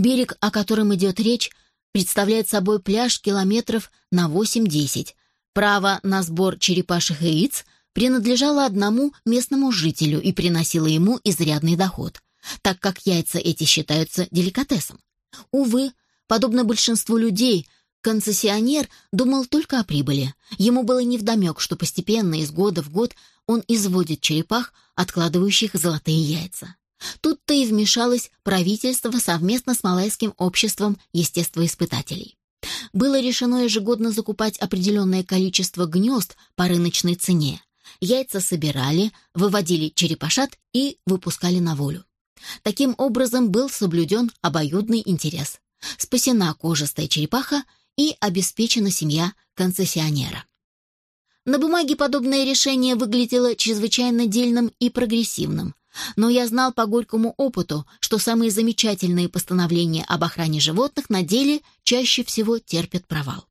Берег, о котором идет речь, представляет собой пляж километров на 8-10. Право на сбор черепашьих яиц принадлежало одному местному жителю и приносило ему изрядный доход, так как яйца эти считаются деликатесом. Увы, подобно большинству людей, концессионер думал только о прибыли. Ему было невдомек, что постепенно, из года в год, он изводит черепах, откладывающих золотые яйца. Тут-то и вмешалось правительство совместно с Малайским обществом естествоиспытателей. Было решено ежегодно закупать определенное количество гнезд по рыночной цене. Яйца собирали, выводили черепашат и выпускали на волю. Таким образом был соблюден обоюдный интерес. Спасена кожистая черепаха и обеспечена семья концессионера. На бумаге подобное решение выглядело чрезвычайно дельным и прогрессивным, но я знал по горькому опыту, что самые замечательные постановления об охране животных на деле чаще всего терпят провал.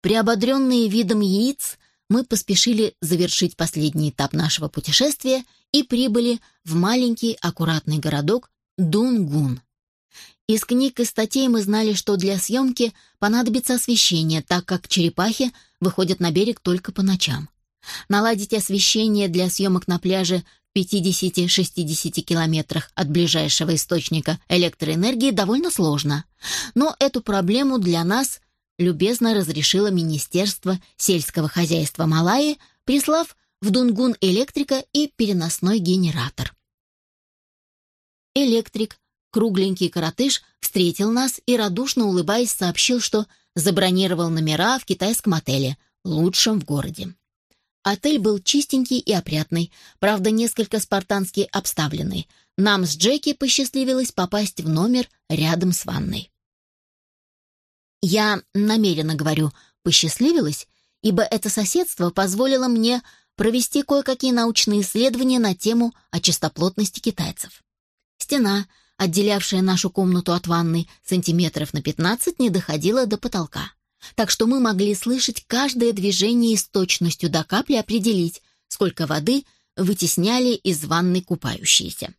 Приободренные видом яиц, мы поспешили завершить последний этап нашего путешествия и прибыли в маленький аккуратный городок Дунгун. Из книг и статей мы знали, что для съемки понадобится освещение, так как черепахи выходят на берег только по ночам. Наладить освещение для съемок на пляже в 50-60 километрах от ближайшего источника электроэнергии довольно сложно. Но эту проблему для нас любезно разрешило Министерство сельского хозяйства Малайи, прислав в Дунгун электрика и переносной генератор. Электрик, кругленький коротыш, встретил нас и, радушно улыбаясь, сообщил, что забронировал номера в китайском отеле, лучшем в городе. Отель был чистенький и опрятный, правда, несколько спартански обставленный. Нам с Джеки посчастливилось попасть в номер рядом с ванной. Я намеренно говорю «посчастливилось», ибо это соседство позволило мне провести кое-какие научные исследования на тему о чистоплотности китайцев. Стена, отделявшая нашу комнату от ванной сантиметров на 15, не доходила до потолка так что мы могли слышать каждое движение и с точностью до капли определить, сколько воды вытесняли из ванной купающиеся.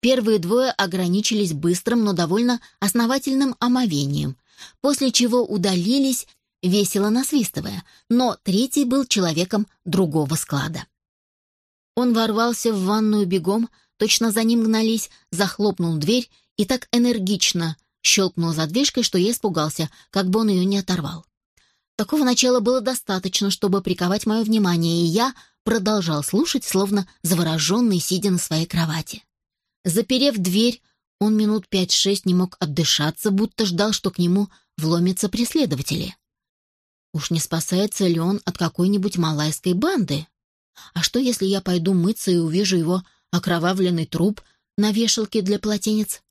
Первые двое ограничились быстрым, но довольно основательным омовением, после чего удалились, весело насвистывая, но третий был человеком другого склада. Он ворвался в ванную бегом, точно за ним гнались, захлопнул дверь и так энергично – щелкнул задвижкой, что я испугался, как бы он ее не оторвал. Такого начала было достаточно, чтобы приковать мое внимание, и я продолжал слушать, словно завороженный, сидя на своей кровати. Заперев дверь, он минут пять-шесть не мог отдышаться, будто ждал, что к нему вломятся преследователи. Уж не спасается ли он от какой-нибудь малайской банды? А что, если я пойду мыться и увижу его окровавленный труп на вешалке для полотенец?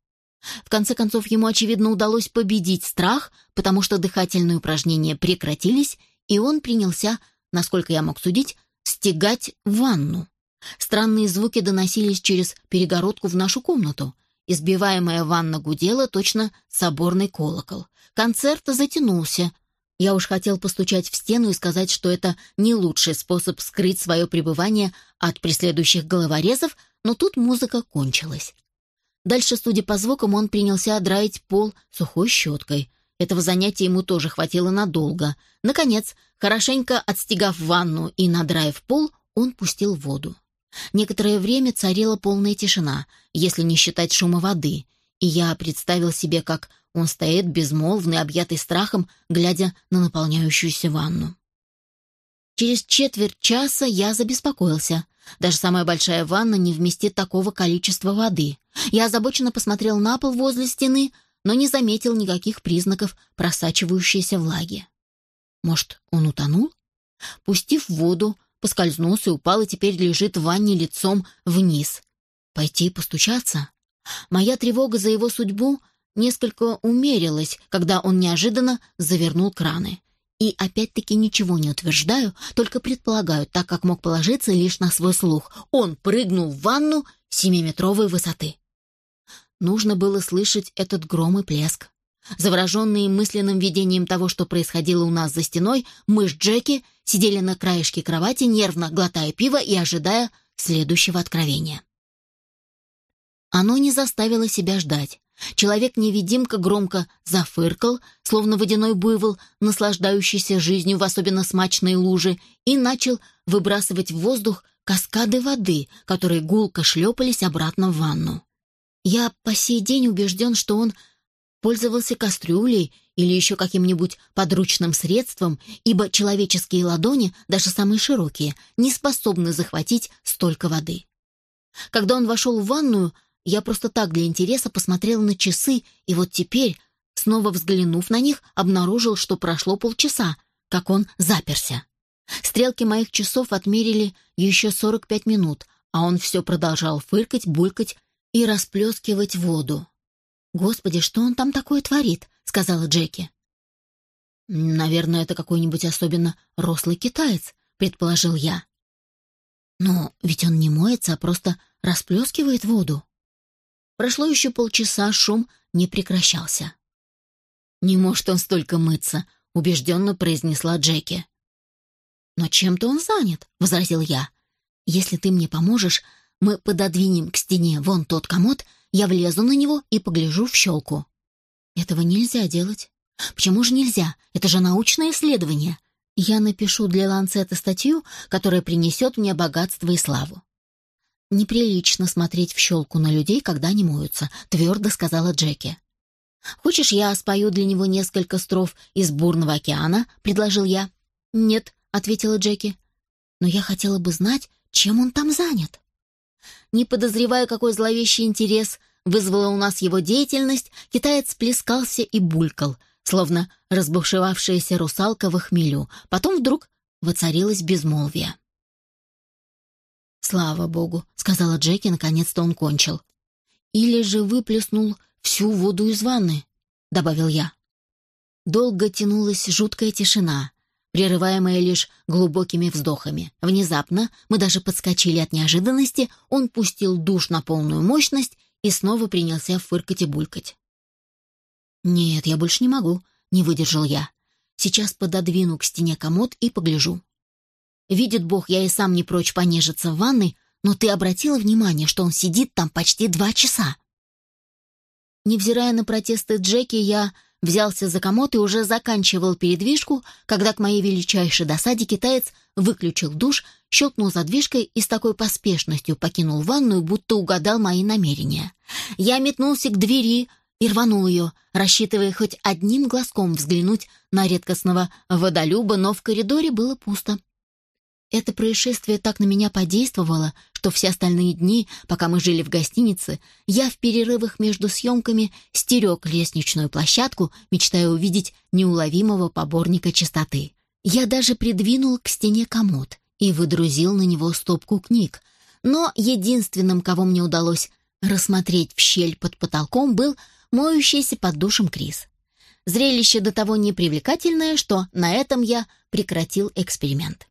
В конце концов, ему, очевидно, удалось победить страх, потому что дыхательные упражнения прекратились, и он принялся, насколько я мог судить, стегать ванну. Странные звуки доносились через перегородку в нашу комнату. Избиваемая ванна гудела, точно соборный колокол. Концерт затянулся. Я уж хотел постучать в стену и сказать, что это не лучший способ скрыть свое пребывание от преследующих головорезов, но тут музыка кончилась. Дальше, судя по звукам, он принялся драить пол сухой щеткой. Этого занятия ему тоже хватило надолго. Наконец, хорошенько отстегав ванну и надраив пол, он пустил воду. Некоторое время царила полная тишина, если не считать шума воды, и я представил себе, как он стоит безмолвный, объятый страхом, глядя на наполняющуюся ванну. Через четверть часа я забеспокоился. Даже самая большая ванна не вместит такого количества воды. Я озабоченно посмотрел на пол возле стены, но не заметил никаких признаков просачивающейся влаги. Может, он утонул? Пустив воду, поскользнулся и упал, и теперь лежит в ванне лицом вниз. Пойти постучаться? Моя тревога за его судьбу несколько умерилась, когда он неожиданно завернул краны. И опять-таки ничего не утверждаю, только предполагаю, так как мог положиться лишь на свой слух. Он прыгнул в ванну семиметровой высоты. Нужно было слышать этот гром и плеск. Завороженные мысленным видением того, что происходило у нас за стеной, мы с Джеки сидели на краешке кровати, нервно глотая пиво и ожидая следующего откровения. Оно не заставило себя ждать. Человек-невидимка громко зафыркал, словно водяной буйвол, наслаждающийся жизнью в особенно смачной луже, и начал выбрасывать в воздух каскады воды, которые гулко шлепались обратно в ванну. Я по сей день убежден, что он пользовался кастрюлей или еще каким-нибудь подручным средством, ибо человеческие ладони, даже самые широкие, не способны захватить столько воды. Когда он вошел в ванную, я просто так для интереса посмотрел на часы, и вот теперь, снова взглянув на них, обнаружил, что прошло полчаса, как он заперся. Стрелки моих часов отмерили еще 45 минут, а он все продолжал фыркать, булькать и расплескивать воду. «Господи, что он там такое творит?» — сказала Джеки. «Наверное, это какой-нибудь особенно рослый китаец», — предположил я. «Но ведь он не моется, а просто расплескивает воду». Прошло еще полчаса, шум не прекращался. «Не может он столько мыться», — убежденно произнесла Джеки. «Но чем-то он занят», — возразил я. «Если ты мне поможешь, мы пододвинем к стене вон тот комод, я влезу на него и погляжу в щелку». «Этого нельзя делать». «Почему же нельзя? Это же научное исследование. Я напишу для Ланцета статью, которая принесет мне богатство и славу». «Неприлично смотреть в щелку на людей, когда они моются», — твердо сказала Джеки. «Хочешь, я спою для него несколько строф из «Бурного океана»?» — предложил я. «Нет», — ответила Джеки. «Но я хотела бы знать, чем он там занят». Не подозревая, какой зловещий интерес вызвала у нас его деятельность, китаец плескался и булькал, словно разбушевавшаяся русалка в хмелю. Потом вдруг воцарилось безмолвие. «Слава богу», — сказала Джеки, наконец-то он кончил. «Или же выплеснул всю воду из ванны», — добавил я. Долго тянулась жуткая тишина, прерываемая лишь глубокими вздохами. Внезапно, мы даже подскочили от неожиданности, он пустил душ на полную мощность и снова принялся фыркать и булькать. «Нет, я больше не могу», — не выдержал я. «Сейчас пододвину к стене комод и погляжу». Видит Бог, я и сам не прочь понежиться в ванной, но ты обратила внимание, что он сидит там почти два часа? Невзирая на протесты Джеки, я взялся за комод и уже заканчивал передвижку, когда к моей величайшей досаде китаец выключил душ, щелкнул задвижкой и с такой поспешностью покинул ванную, будто угадал мои намерения. Я метнулся к двери и рванул ее, рассчитывая хоть одним глазком взглянуть на редкостного водолюба, но в коридоре было пусто. Это происшествие так на меня подействовало, что все остальные дни, пока мы жили в гостинице, я в перерывах между съемками стерег лестничную площадку, мечтая увидеть неуловимого поборника чистоты. Я даже придвинул к стене комод и выдрузил на него стопку книг, но единственным, кого мне удалось рассмотреть в щель под потолком, был моющийся под душем Крис. Зрелище до того непривлекательное, что на этом я прекратил эксперимент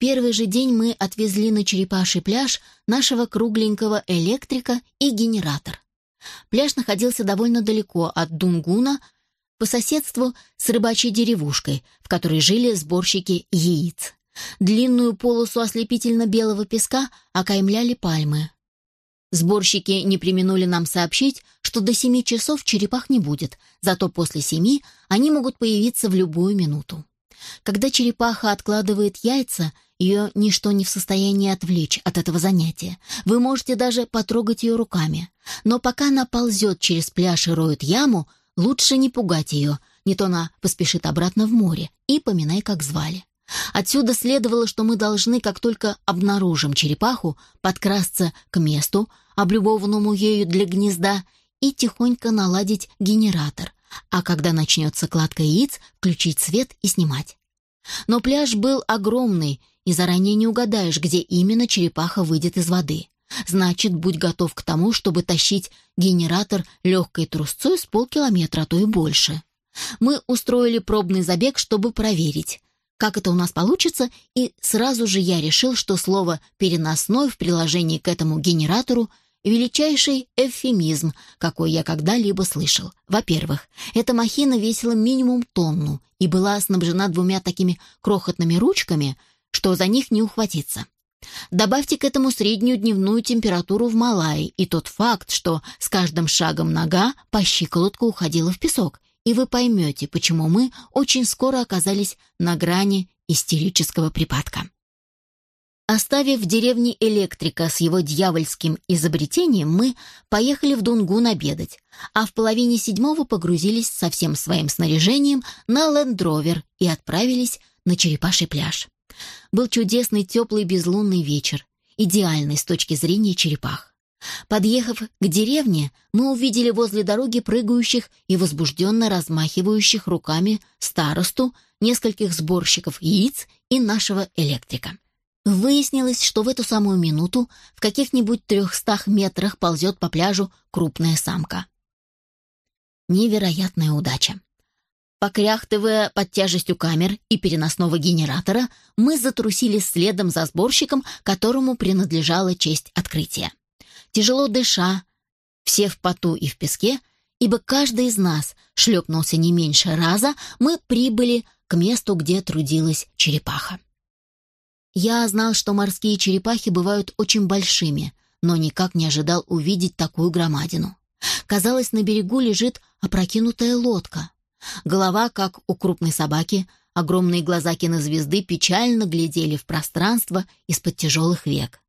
первый же день мы отвезли на Черепаший пляж нашего кругленького электрика и генератор. Пляж находился довольно далеко от Дунгуна, по соседству с рыбачьей деревушкой, в которой жили сборщики яиц. Длинную полосу ослепительно-белого песка окаймляли пальмы. Сборщики не применули нам сообщить, что до семи часов черепах не будет, зато после семи они могут появиться в любую минуту. Когда черепаха откладывает яйца, ее ничто не в состоянии отвлечь от этого занятия. Вы можете даже потрогать ее руками. Но пока она ползет через пляж и роет яму, лучше не пугать ее, не то она поспешит обратно в море, и поминай, как звали. Отсюда следовало, что мы должны, как только обнаружим черепаху, подкрасться к месту, облюбованному ею для гнезда, и тихонько наладить генератор, а когда начнется кладка яиц, включить свет и снимать. Но пляж был огромный, и заранее не угадаешь, где именно черепаха выйдет из воды. Значит, будь готов к тому, чтобы тащить генератор легкой трусцой с полкилометра, а то и больше. Мы устроили пробный забег, чтобы проверить, как это у нас получится, и сразу же я решил, что слово «переносной» в приложении к этому генератору величайший эвфемизм, какой я когда-либо слышал. Во-первых, эта махина весила минимум тонну и была снабжена двумя такими крохотными ручками, что за них не ухватиться. Добавьте к этому среднюю дневную температуру в Малайи и тот факт, что с каждым шагом нога по щиколотку уходила в песок, и вы поймете, почему мы очень скоро оказались на грани истерического припадка. Оставив в деревне электрика с его дьявольским изобретением, мы поехали в Дунгун обедать, а в половине седьмого погрузились со всем своим снаряжением на лендровер и отправились на Черепаший пляж. Был чудесный теплый безлунный вечер, идеальный с точки зрения черепах. Подъехав к деревне, мы увидели возле дороги прыгающих и возбужденно размахивающих руками старосту, нескольких сборщиков яиц и нашего электрика. Выяснилось, что в эту самую минуту в каких-нибудь трехстах метрах ползет по пляжу крупная самка. Невероятная удача. Покряхтывая под тяжестью камер и переносного генератора, мы затрусили следом за сборщиком, которому принадлежала честь открытия. Тяжело дыша, все в поту и в песке, ибо каждый из нас шлепнулся не меньше раза, мы прибыли к месту, где трудилась черепаха. Я знал, что морские черепахи бывают очень большими, но никак не ожидал увидеть такую громадину. Казалось, на берегу лежит опрокинутая лодка. Голова, как у крупной собаки, огромные глаза кинозвезды печально глядели в пространство из-под тяжелых век.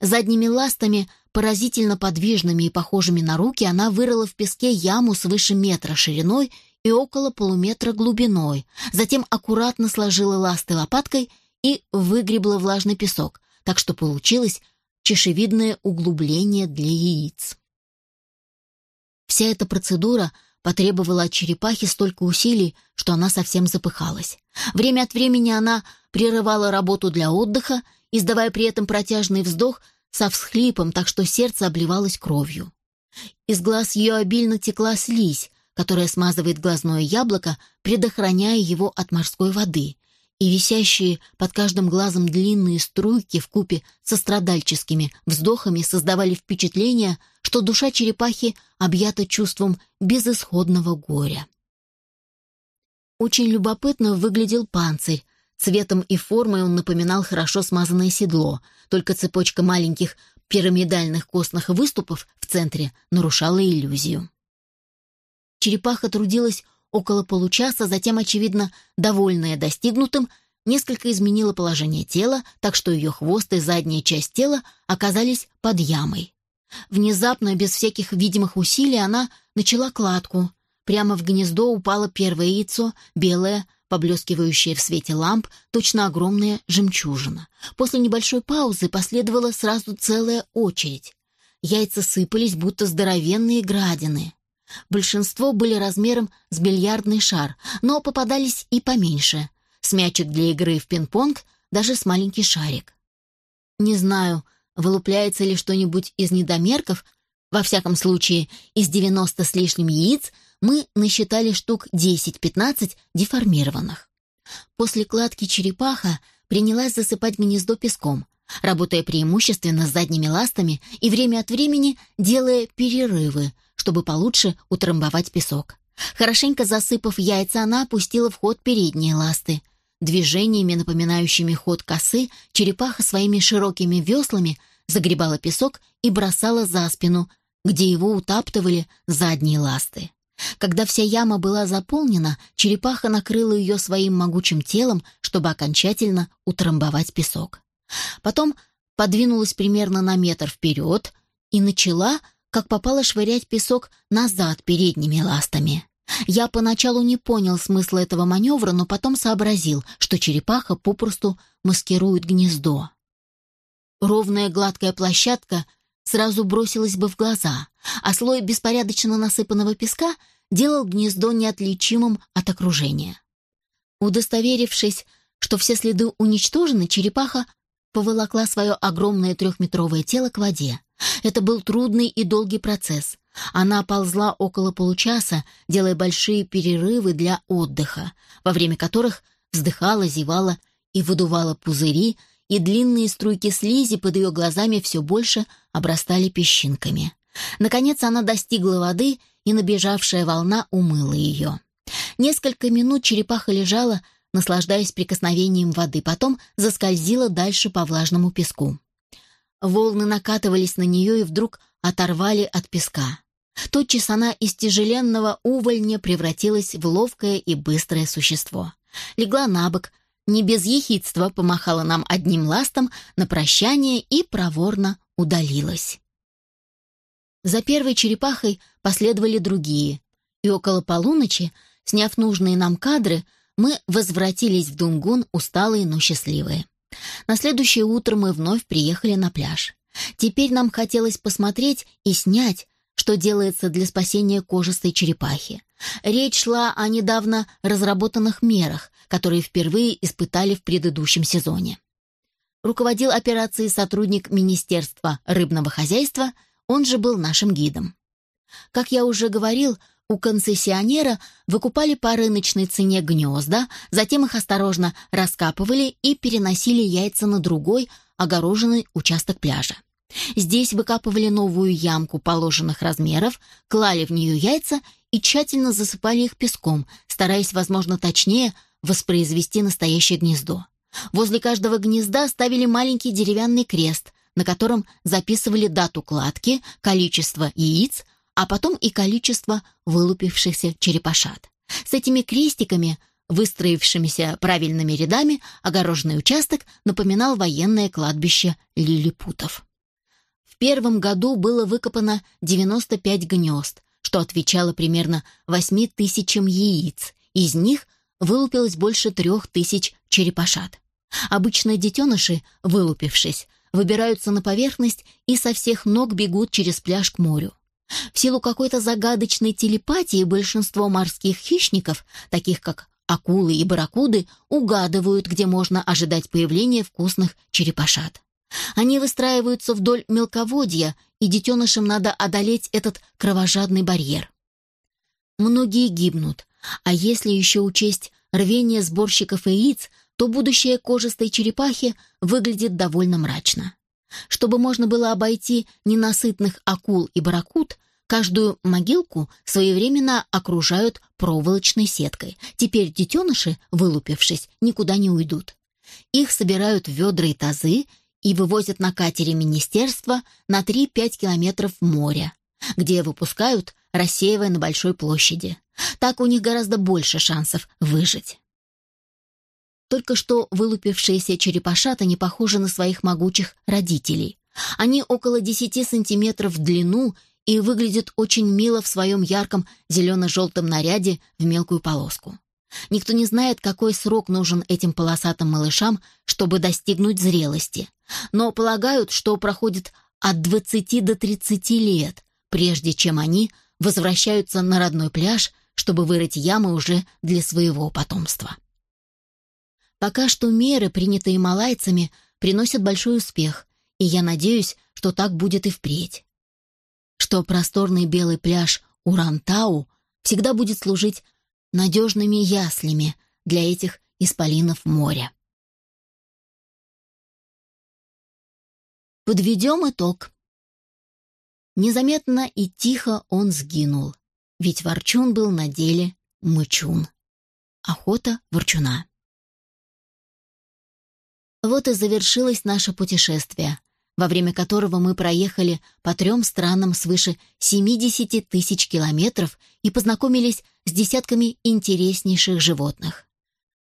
Задними ластами, поразительно подвижными и похожими на руки, она вырыла в песке яму свыше метра шириной и около полуметра глубиной, затем аккуратно сложила ласты лопаткой и выгребла влажный песок, так что получилось чешевидное углубление для яиц. Вся эта процедура потребовала от черепахи столько усилий, что она совсем запыхалась. Время от времени она прерывала работу для отдыха, издавая при этом протяжный вздох со всхлипом, так что сердце обливалось кровью. Из глаз ее обильно текла слизь, которая смазывает глазное яблоко, предохраняя его от морской воды, и висящие под каждым глазом длинные струйки в купе со страдальческими вздохами создавали впечатление, что душа черепахи объята чувством безысходного горя. Очень любопытно выглядел панцирь. Цветом и формой он напоминал хорошо смазанное седло, только цепочка маленьких пирамидальных костных выступов в центре нарушала иллюзию. Черепаха трудилась около получаса, затем, очевидно, довольная достигнутым, несколько изменила положение тела, так что ее хвост и задняя часть тела оказались под ямой. Внезапно, без всяких видимых усилий, она начала кладку. Прямо в гнездо упало первое яйцо, белое, поблескивающее в свете ламп, точно огромная жемчужина. После небольшой паузы последовала сразу целая очередь. Яйца сыпались, будто здоровенные градины. Большинство были размером с бильярдный шар, но попадались и поменьше. С мячик для игры в пинг-понг, даже с маленький шарик. Не знаю, вылупляется ли что-нибудь из недомерков, во всяком случае, из 90 с лишним яиц мы насчитали штук 10-15 деформированных. После кладки черепаха принялась засыпать гнездо песком, работая преимущественно с задними ластами и время от времени делая перерывы, чтобы получше утрамбовать песок. Хорошенько засыпав яйца, она опустила в ход передние ласты. Движениями, напоминающими ход косы, черепаха своими широкими веслами загребала песок и бросала за спину, где его утаптывали задние ласты. Когда вся яма была заполнена, черепаха накрыла ее своим могучим телом, чтобы окончательно утрамбовать песок. Потом подвинулась примерно на метр вперед и начала как попало швырять песок назад передними ластами. Я поначалу не понял смысла этого маневра, но потом сообразил, что черепаха попросту маскирует гнездо. Ровная гладкая площадка сразу бросилась бы в глаза, а слой беспорядочно насыпанного песка делал гнездо неотличимым от окружения. Удостоверившись, что все следы уничтожены, черепаха поволокла свое огромное трехметровое тело к воде. Это был трудный и долгий процесс. Она ползла около получаса, делая большие перерывы для отдыха, во время которых вздыхала, зевала и выдувала пузыри, и длинные струйки слизи под ее глазами все больше обрастали песчинками. Наконец она достигла воды, и набежавшая волна умыла ее. Несколько минут черепаха лежала, наслаждаясь прикосновением воды, потом заскользила дальше по влажному песку. Волны накатывались на нее и вдруг оторвали от песка. Тотчас она из тяжеленного увольня превратилась в ловкое и быстрое существо. Легла на бок, не без ехидства помахала нам одним ластом на прощание и проворно удалилась. За первой черепахой последовали другие, и около полуночи, сняв нужные нам кадры, мы возвратились в Дунгун усталые, но счастливые. На следующее утро мы вновь приехали на пляж. Теперь нам хотелось посмотреть и снять, что делается для спасения кожистой черепахи. Речь шла о недавно разработанных мерах, которые впервые испытали в предыдущем сезоне. Руководил операцией сотрудник Министерства рыбного хозяйства, он же был нашим гидом. Как я уже говорил, у концессионера выкупали по рыночной цене гнезда, затем их осторожно раскапывали и переносили яйца на другой, огороженный участок пляжа. Здесь выкапывали новую ямку положенных размеров, клали в нее яйца и тщательно засыпали их песком, стараясь, возможно, точнее воспроизвести настоящее гнездо. Возле каждого гнезда ставили маленький деревянный крест, на котором записывали дату кладки, количество яиц, а потом и количество вылупившихся черепашат. С этими крестиками, выстроившимися правильными рядами, огороженный участок напоминал военное кладбище лилипутов. Первом году было выкопано 95 гнезд, что отвечало примерно 8 тысячам яиц. Из них вылупилось больше трех тысяч черепашат. Обычно детеныши, вылупившись, выбираются на поверхность и со всех ног бегут через пляж к морю. В силу какой-то загадочной телепатии большинство морских хищников, таких как акулы и барракуды, угадывают, где можно ожидать появления вкусных черепашат. Они выстраиваются вдоль мелководья, и детенышам надо одолеть этот кровожадный барьер. Многие гибнут, а если еще учесть рвение сборщиков яиц, то будущее кожистой черепахи выглядит довольно мрачно. Чтобы можно было обойти ненасытных акул и барракуд, каждую могилку своевременно окружают проволочной сеткой. Теперь детеныши, вылупившись, никуда не уйдут. Их собирают в ведра и тазы и вывозят на катере министерства на 3-5 километров моря, где выпускают, рассеивая на большой площади. Так у них гораздо больше шансов выжить. Только что вылупившиеся черепашата не похожи на своих могучих родителей. Они около 10 сантиметров в длину и выглядят очень мило в своем ярком зелено-желтом наряде в мелкую полоску. Никто не знает, какой срок нужен этим полосатым малышам, чтобы достигнуть зрелости, но полагают, что проходит от 20 до 30 лет, прежде чем они возвращаются на родной пляж, чтобы вырыть ямы уже для своего потомства. Пока что меры, принятые малайцами, приносят большой успех, и я надеюсь, что так будет и впредь. Что просторный белый пляж Урантау всегда будет служить надежными яслями для этих исполинов моря. Подведем итог. Незаметно и тихо он сгинул, ведь Ворчун был на деле мычун. Охота Ворчуна. Вот и завершилось наше путешествие, во время которого мы проехали по трем странам свыше 70 тысяч километров и познакомились с десятками интереснейших животных.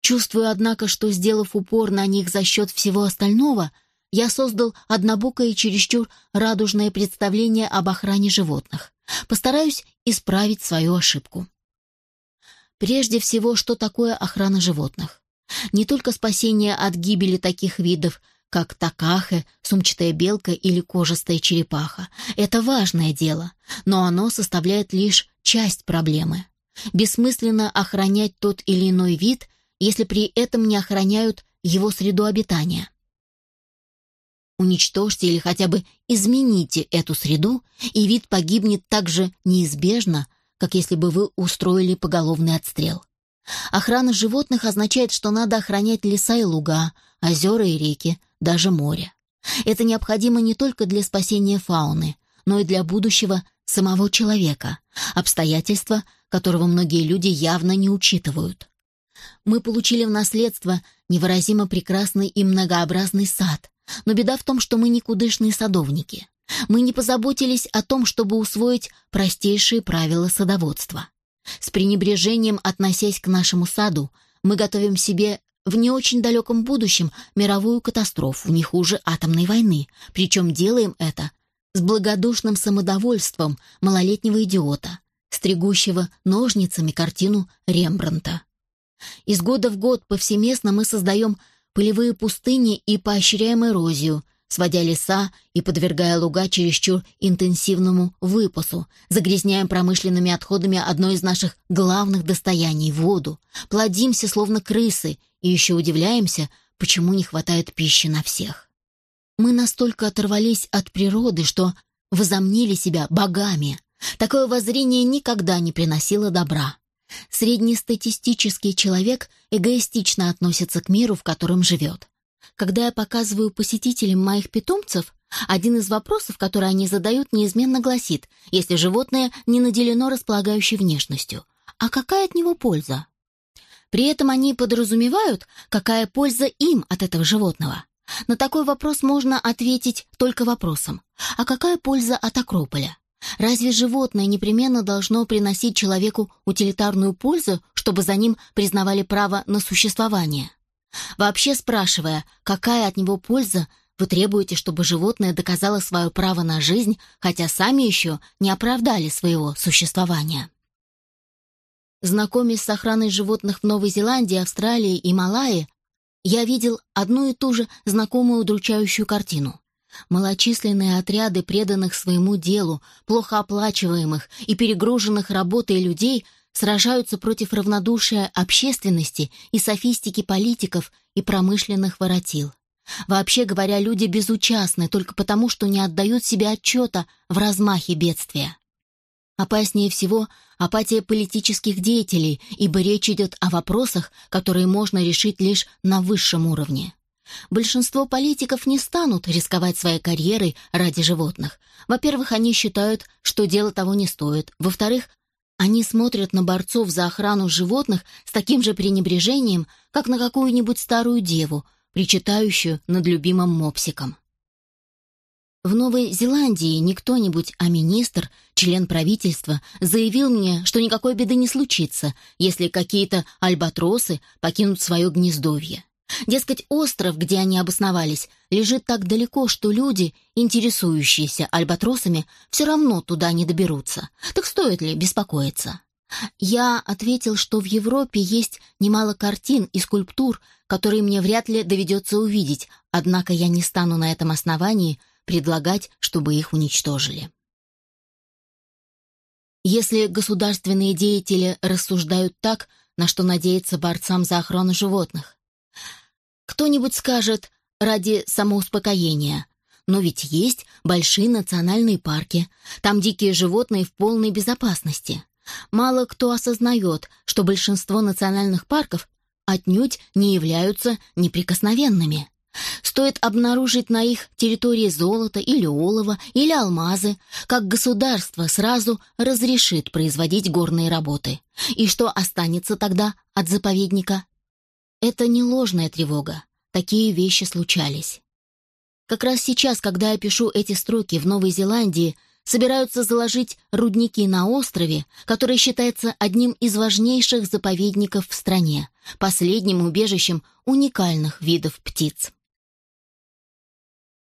Чувствую, однако, что, сделав упор на них за счет всего остального, я создал однобокое и чересчур радужное представление об охране животных. Постараюсь исправить свою ошибку. Прежде всего, что такое охрана животных? Не только спасение от гибели таких видов, как такахе, сумчатая белка или кожистая черепаха. Это важное дело, но оно составляет лишь часть проблемы. Бессмысленно охранять тот или иной вид, если при этом не охраняют его среду обитания. Уничтожьте или хотя бы измените эту среду, и вид погибнет так же неизбежно, как если бы вы устроили поголовный отстрел. Охрана животных означает, что надо охранять леса и луга, озера и реки, даже море. Это необходимо не только для спасения фауны, но и для будущего самого человека, обстоятельства, которого многие люди явно не учитывают. Мы получили в наследство невыразимо прекрасный и многообразный сад, но беда в том, что мы никудышные садовники. Мы не позаботились о том, чтобы усвоить простейшие правила садоводства. С пренебрежением относясь к нашему саду, мы готовим себе в не очень далеком будущем мировую катастрофу, не хуже атомной войны, причем делаем это с благодушным самодовольством малолетнего идиота, стригущего ножницами картину Рембранта. Из года в год повсеместно мы создаем полевые пустыни и поощряем эрозию, сводя леса и подвергая луга чересчур интенсивному выпасу, загрязняем промышленными отходами одно из наших главных достояний — воду, плодимся, словно крысы, и еще удивляемся, почему не хватает пищи на всех. Мы настолько оторвались от природы, что возомнили себя богами. Такое воззрение никогда не приносило добра. Среднестатистический человек эгоистично относится к миру, в котором живет. Когда я показываю посетителям моих питомцев, один из вопросов, который они задают, неизменно гласит, если животное не наделено располагающей внешностью, а какая от него польза? При этом они подразумевают, какая польза им от этого животного. На такой вопрос можно ответить только вопросом. А какая польза от Акрополя? Разве животное непременно должно приносить человеку утилитарную пользу, чтобы за ним признавали право на существование? Вообще спрашивая, какая от него польза, вы требуете, чтобы животное доказало свое право на жизнь, хотя сами еще не оправдали своего существования. Знакомясь с охраной животных в Новой Зеландии, Австралии и Малайи, я видел одну и ту же знакомую удручающую картину. Малочисленные отряды преданных своему делу, плохо оплачиваемых и перегруженных работой людей сражаются против равнодушия общественности и софистики политиков и промышленных воротил. Вообще говоря, люди безучастны только потому, что не отдают себе отчета в размахе бедствия. Опаснее всего апатия политических деятелей, ибо речь идет о вопросах, которые можно решить лишь на высшем уровне. Большинство политиков не станут рисковать своей карьерой ради животных. Во-первых, они считают, что дело того не стоит. Во-вторых, они смотрят на борцов за охрану животных с таким же пренебрежением, как на какую-нибудь старую деву, причитающую над любимым мопсиком. В Новой Зеландии не кто-нибудь, а министр, член правительства, заявил мне, что никакой беды не случится, если какие-то альбатросы покинут свое гнездовье. Дескать, остров, где они обосновались, лежит так далеко, что люди, интересующиеся альбатросами, все равно туда не доберутся. Так стоит ли беспокоиться? Я ответил, что в Европе есть немало картин и скульптур, которые мне вряд ли доведется увидеть, однако я не стану на этом основании предлагать, чтобы их уничтожили. Если государственные деятели рассуждают так, на что надеяться борцам за охрану животных, кто-нибудь скажет ради самоуспокоения. Но ведь есть большие национальные парки. Там дикие животные в полной безопасности. Мало кто осознает, что большинство национальных парков отнюдь не являются неприкосновенными. Стоит обнаружить на их территории золото или олово или алмазы, как государство сразу разрешит производить горные работы. И что останется тогда от заповедника? Это не ложная тревога. Такие вещи случались. Как раз сейчас, когда я пишу эти строки в Новой Зеландии, собираются заложить рудники на острове, который считается одним из важнейших заповедников в стране, последним убежищем уникальных видов птиц.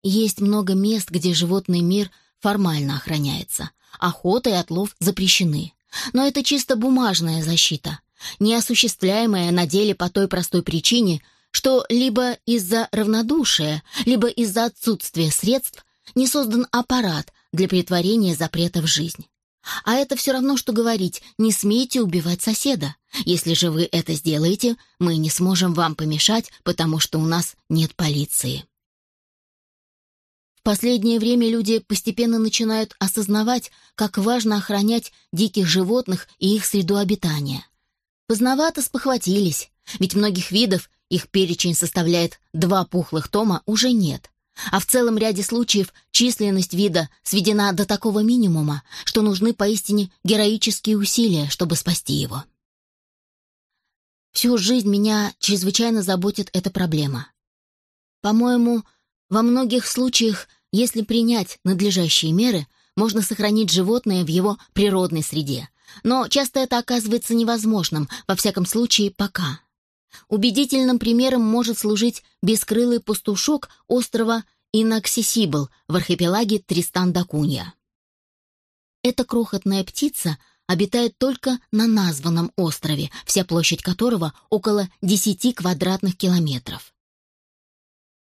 Есть много мест, где животный мир формально охраняется. Охота и отлов запрещены. Но это чисто бумажная защита неосуществляемое на деле по той простой причине, что либо из-за равнодушия, либо из-за отсутствия средств не создан аппарат для притворения запрета в жизнь. А это все равно, что говорить «не смейте убивать соседа». Если же вы это сделаете, мы не сможем вам помешать, потому что у нас нет полиции. В последнее время люди постепенно начинают осознавать, как важно охранять диких животных и их среду обитания. Поздновато спохватились, ведь многих видов, их перечень составляет два пухлых тома, уже нет. А в целом ряде случаев численность вида сведена до такого минимума, что нужны поистине героические усилия, чтобы спасти его. Всю жизнь меня чрезвычайно заботит эта проблема. По-моему, во многих случаях, если принять надлежащие меры, можно сохранить животное в его природной среде. Но часто это оказывается невозможным, во всяком случае, пока. Убедительным примером может служить бескрылый пастушок острова Inaccessible в архипелаге Тристан-да-Кунья. Эта крохотная птица обитает только на названном острове, вся площадь которого около 10 квадратных километров.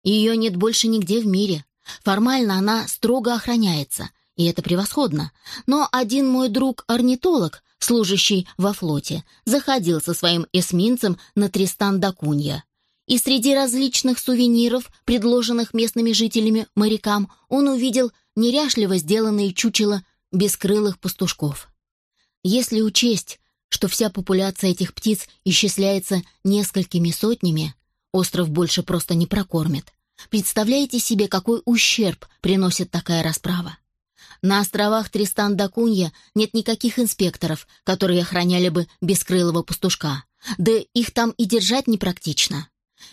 Ее нет больше нигде в мире. Формально она строго охраняется, и это превосходно. Но один мой друг-орнитолог, служащий во флоте, заходил со своим эсминцем на Тристан-да-Кунья. И среди различных сувениров, предложенных местными жителями морякам, он увидел неряшливо сделанные чучела бескрылых пастушков. Если учесть, что вся популяция этих птиц исчисляется несколькими сотнями, остров больше просто не прокормит. Представляете себе, какой ущерб приносит такая расправа? На островах Тристан-да-Кунья нет никаких инспекторов, которые охраняли бы бескрылого пастушка. Да их там и держать непрактично.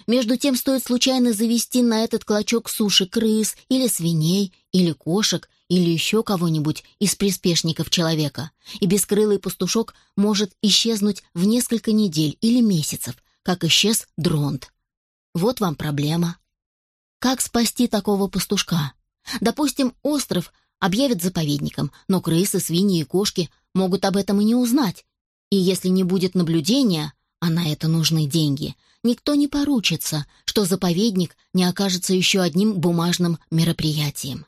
Между тем стоит случайно завести на этот клочок суши крыс или свиней, или кошек, или еще кого-нибудь из приспешников человека, и бескрылый пастушок может исчезнуть в несколько недель или месяцев, как исчез дронт. Вот вам проблема. Как спасти такого пастушка? Допустим, остров объявят заповедником, но крысы, свиньи и кошки могут об этом и не узнать. И если не будет наблюдения, а на это нужны деньги, никто не поручится, что заповедник не окажется еще одним бумажным мероприятием.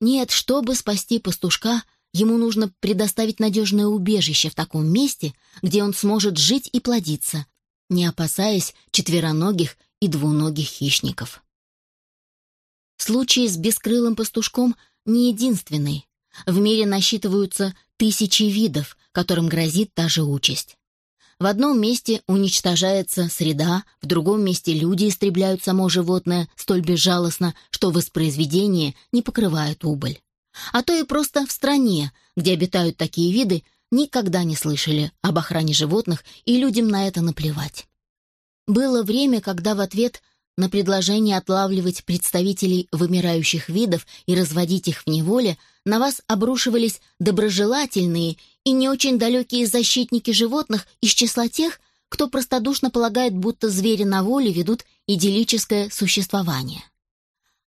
Нет, чтобы спасти пастушка, ему нужно предоставить надежное убежище в таком месте, где он сможет жить и плодиться, не опасаясь четвероногих и двуногих хищников. Случай с бескрылым пастушком не единственный. В мире насчитываются тысячи видов, которым грозит та же участь. В одном месте уничтожается среда, в другом месте люди истребляют само животное столь безжалостно, что воспроизведение не покрывает убыль. А то и просто в стране, где обитают такие виды, никогда не слышали об охране животных, и людям на это наплевать. Было время, когда в ответ на предложение отлавливать представителей вымирающих видов и разводить их в неволе на вас обрушивались доброжелательные и не очень далекие защитники животных из числа тех, кто простодушно полагает, будто звери на воле ведут идиллическое существование.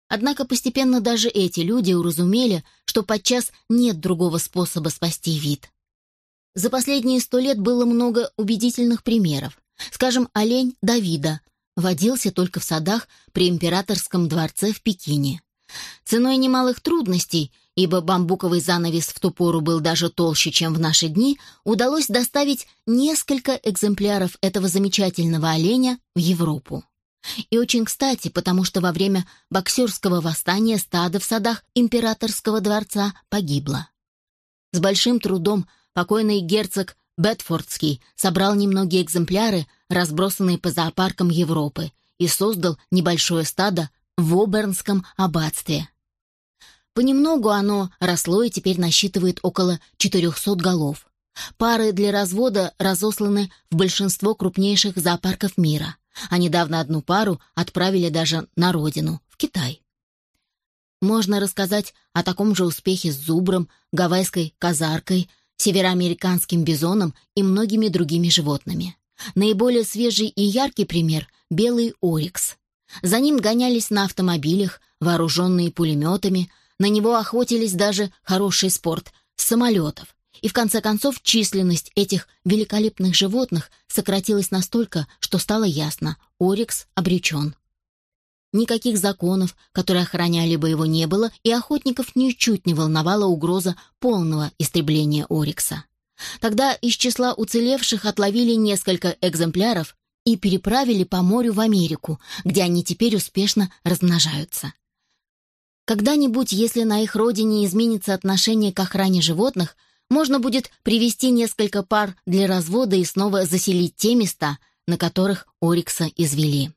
Однако постепенно даже эти люди уразумели, что подчас нет другого способа спасти вид. За последние сто лет было много убедительных примеров. Скажем, олень Давида водился только в садах при императорском дворце в Пекине. Ценой немалых трудностей, ибо бамбуковый занавес в ту пору был даже толще, чем в наши дни, удалось доставить несколько экземпляров этого замечательного оленя в Европу. И очень кстати, потому что во время боксерского восстания стадо в садах императорского дворца погибло. С большим трудом покойный герцог Бетфордский собрал немногие экземпляры, разбросанные по зоопаркам Европы, и создал небольшое стадо в Обернском аббатстве. Понемногу оно росло и теперь насчитывает около 400 голов. Пары для развода разосланы в большинство крупнейших зоопарков мира, а недавно одну пару отправили даже на родину, в Китай. Можно рассказать о таком же успехе с зубром, гавайской казаркой, североамериканским бизоном и многими другими животными. Наиболее свежий и яркий пример — белый орикс. За ним гонялись на автомобилях, вооруженные пулеметами, на него охотились даже хороший спорт — самолетов. И в конце концов численность этих великолепных животных сократилась настолько, что стало ясно — Орикс обречен. Никаких законов, которые охраняли бы его, не было, и охотников ничуть не волновала угроза полного истребления Орикса. Тогда из числа уцелевших отловили несколько экземпляров и переправили по морю в Америку, где они теперь успешно размножаются. Когда-нибудь, если на их родине изменится отношение к охране животных, можно будет привести несколько пар для развода и снова заселить те места, на которых Орикса извели.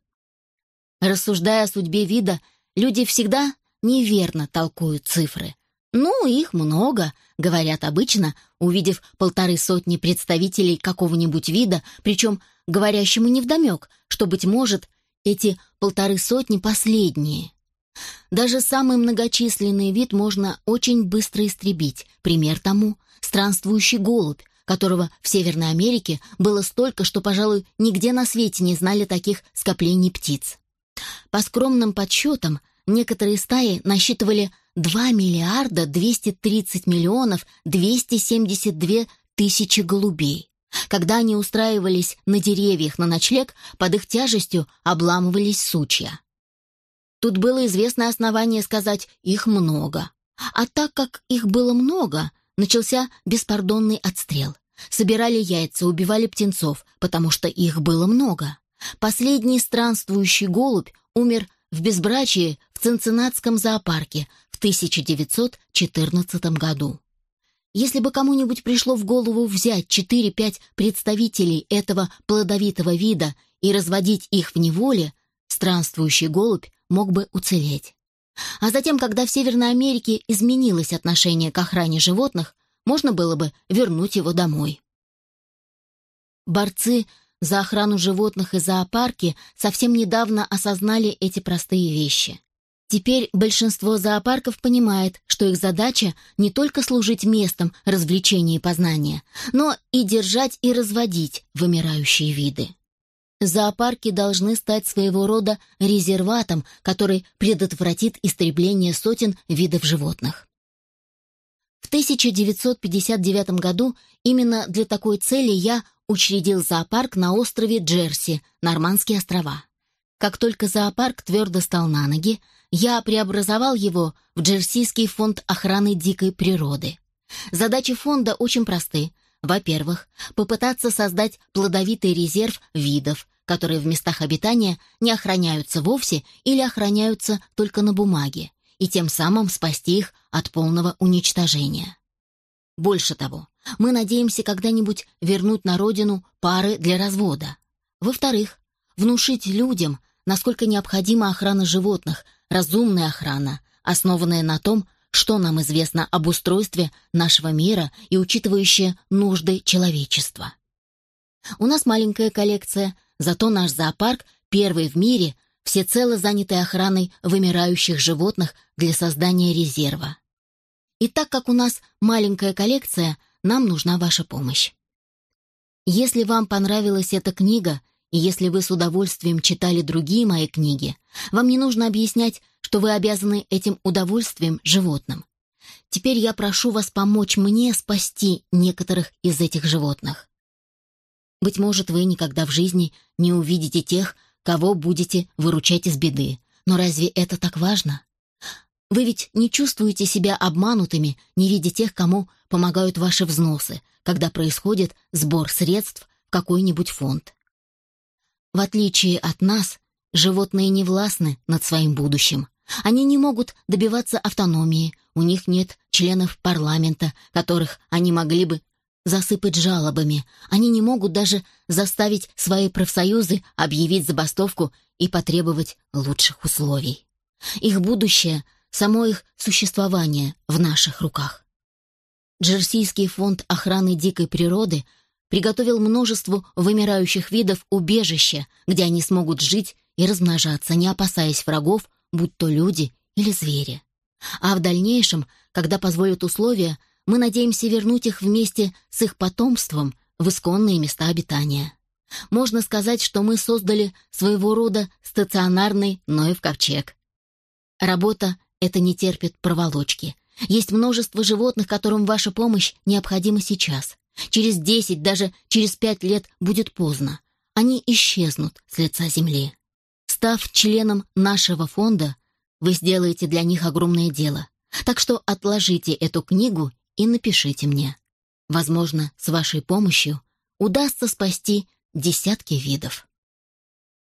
Рассуждая о судьбе вида, люди всегда неверно толкуют цифры. «Ну, их много», — говорят обычно, увидев полторы сотни представителей какого-нибудь вида, причем говорящему невдомек, что, быть может, эти полторы сотни последние. Даже самый многочисленный вид можно очень быстро истребить. Пример тому — странствующий голубь, которого в Северной Америке было столько, что, пожалуй, нигде на свете не знали таких скоплений птиц. По скромным подсчетам, некоторые стаи насчитывали 2 миллиарда 230 миллионов 272 тысячи голубей. Когда они устраивались на деревьях на ночлег, под их тяжестью обламывались сучья. Тут было известное основание сказать «их много». А так как их было много, начался беспардонный отстрел. Собирали яйца, убивали птенцов, потому что их было много. Последний странствующий голубь умер в безбрачии в Цинциннатском зоопарке в 1914 году. Если бы кому-нибудь пришло в голову взять 4-5 представителей этого плодовитого вида и разводить их в неволе, странствующий голубь мог бы уцелеть. А затем, когда в Северной Америке изменилось отношение к охране животных, можно было бы вернуть его домой. Борцы за охрану животных и зоопарки совсем недавно осознали эти простые вещи. Теперь большинство зоопарков понимает, что их задача не только служить местом развлечения и познания, но и держать и разводить вымирающие виды. Зоопарки должны стать своего рода резерватом, который предотвратит истребление сотен видов животных. В 1959 году именно для такой цели я учредил зоопарк на острове Джерси, Нормандские острова. Как только зоопарк твердо стал на ноги, я преобразовал его в Джерсийский фонд охраны дикой природы. Задачи фонда очень просты. Во-первых, попытаться создать плодовитый резерв видов, которые в местах обитания не охраняются вовсе или охраняются только на бумаге, и тем самым спасти их от полного уничтожения. Больше того, мы надеемся когда-нибудь вернуть на родину пары для развода. Во-вторых, внушить людям, насколько необходима охрана животных, разумная охрана, основанная на том, что нам известно об устройстве нашего мира и учитывающая нужды человечества. У нас маленькая коллекция, зато наш зоопарк первый в мире, всецело занятый охраной вымирающих животных для создания резерва. И так как у нас маленькая коллекция, нам нужна ваша помощь. Если вам понравилась эта книга и если вы с удовольствием читали другие мои книги, вам не нужно объяснять, что вы обязаны этим удовольствием животным. Теперь я прошу вас помочь мне спасти некоторых из этих животных. Быть может, вы никогда в жизни не увидите тех, кого будете выручать из беды. Но разве это так важно? Вы ведь не чувствуете себя обманутыми, не видя тех, кому помогают ваши взносы, когда происходит сбор средств в какой-нибудь фонд. В отличие от нас, животные не властны над своим будущим. Они не могут добиваться автономии, у них нет членов парламента, которых они могли бы засыпать жалобами. Они не могут даже заставить свои профсоюзы объявить забастовку и потребовать лучших условий. Их будущее, само их существование в наших руках. Джерсийский фонд охраны дикой природы – приготовил множеству вымирающих видов убежище, где они смогут жить и размножаться, не опасаясь врагов, будь то люди или звери. А в дальнейшем, когда позволят условия, мы надеемся вернуть их вместе с их потомством в исконные места обитания. Можно сказать, что мы создали своего рода стационарный Ноев ковчег. Работа это не терпит проволочки. Есть множество животных, которым ваша помощь необходима сейчас. Через десять, даже через пять лет будет поздно. Они исчезнут с лица земли. Став членом нашего фонда, вы сделаете для них огромное дело. Так что отложите эту книгу и напишите мне. Возможно, с вашей помощью удастся спасти десятки видов.